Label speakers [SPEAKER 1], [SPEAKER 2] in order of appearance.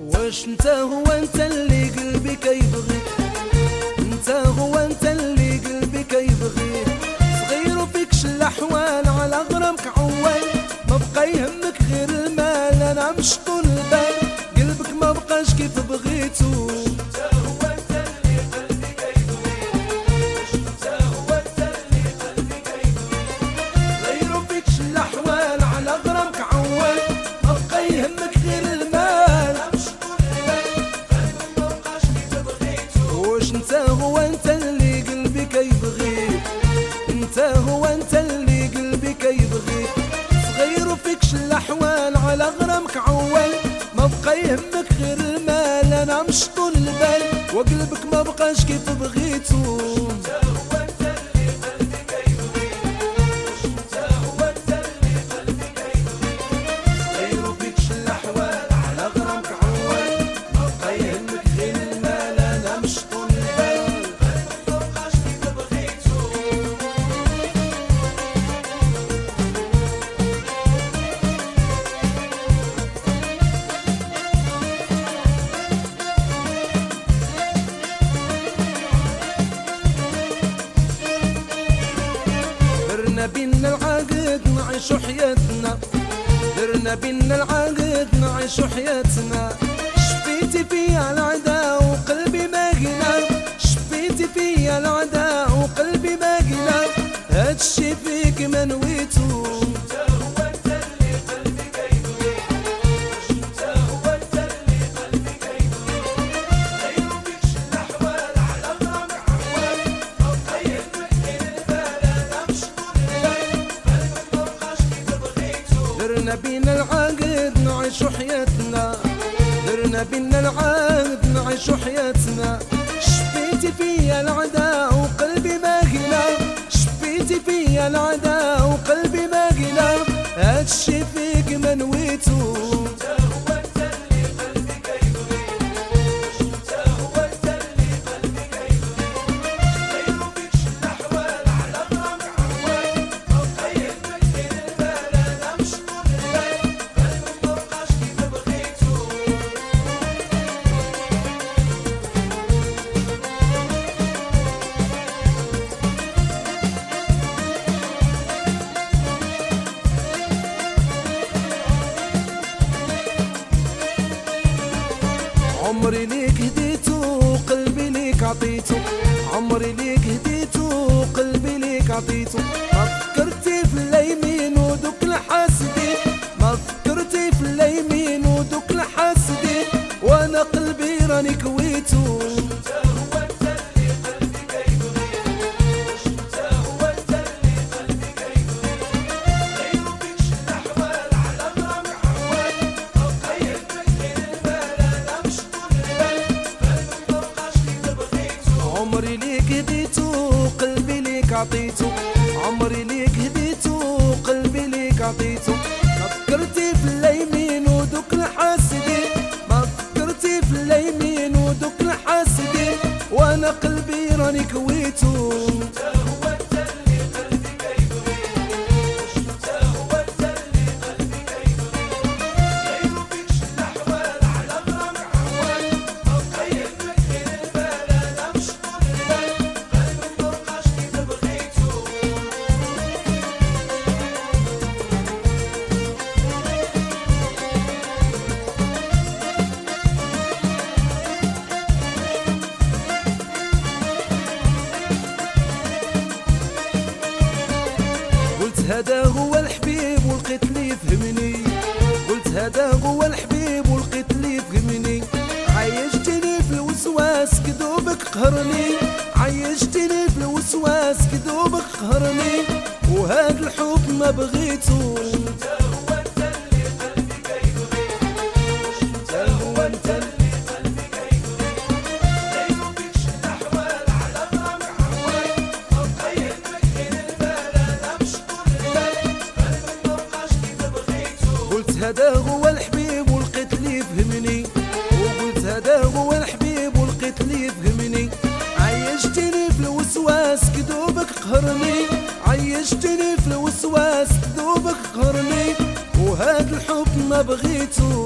[SPEAKER 1] واش انت هو انت اللي قلبي كيبغي؟ انت هو انت اللي قلبي كيبغي. صغير وفيكش الأحوال على غرامك عوال ما بقى يهمك غير المال أنا مش وقلبك ما بقاش كيف بغيتو. بينا العقد نعيشو حياتنا درنا بينا العقد نعيشو حياتنا شفيتي فيا العدا وقلبي ما قنا شفيتي فيا العدا وقلبي ما قنا هادشي فيك ما نويتو. حياتنا درنا بينا العقد نعيشو حياتنا. شفيتي فيا العدا وقلبي قلا شفيتي فيا العدا وقلبي قلا هادشي عمري ليك هديتو قلبي ليك عطيتو عمري ليك هديتو قلبي ليك عطيتو فكرتي في اليمين ودوك الحاسدين. ما فكرتي في اليمين ودوك الحاسدين. وأنا قلبي راني كويتو. هديتو قلبي ليك عطيتو عمري ليك هديتو قلبي ليك عطيتو فكرتي في اليمين ودوك الحاسدين ما فكرتي في اليمين ودوك الحاسدين وأنا قلبي راني كويتو هذا هو الحبيب ولقيت لي فهمني قلت هذا هو الحبيب ولقيت لي فهمني عيشتني في الوسواس كذوبك قهرني عيشتني في الوسواس كذوبك قهرني وهذا الحب ما بغيتو هذا هو الحبيب ولقيت لي فهمني. وقلت هذا هو الحبيب ولقيت لي فهمني. عيشتني في الوسواس كذوبك قهرني. عيشتني في الوسواس كذوبك قهرني. وهذا الحب ما بغيتو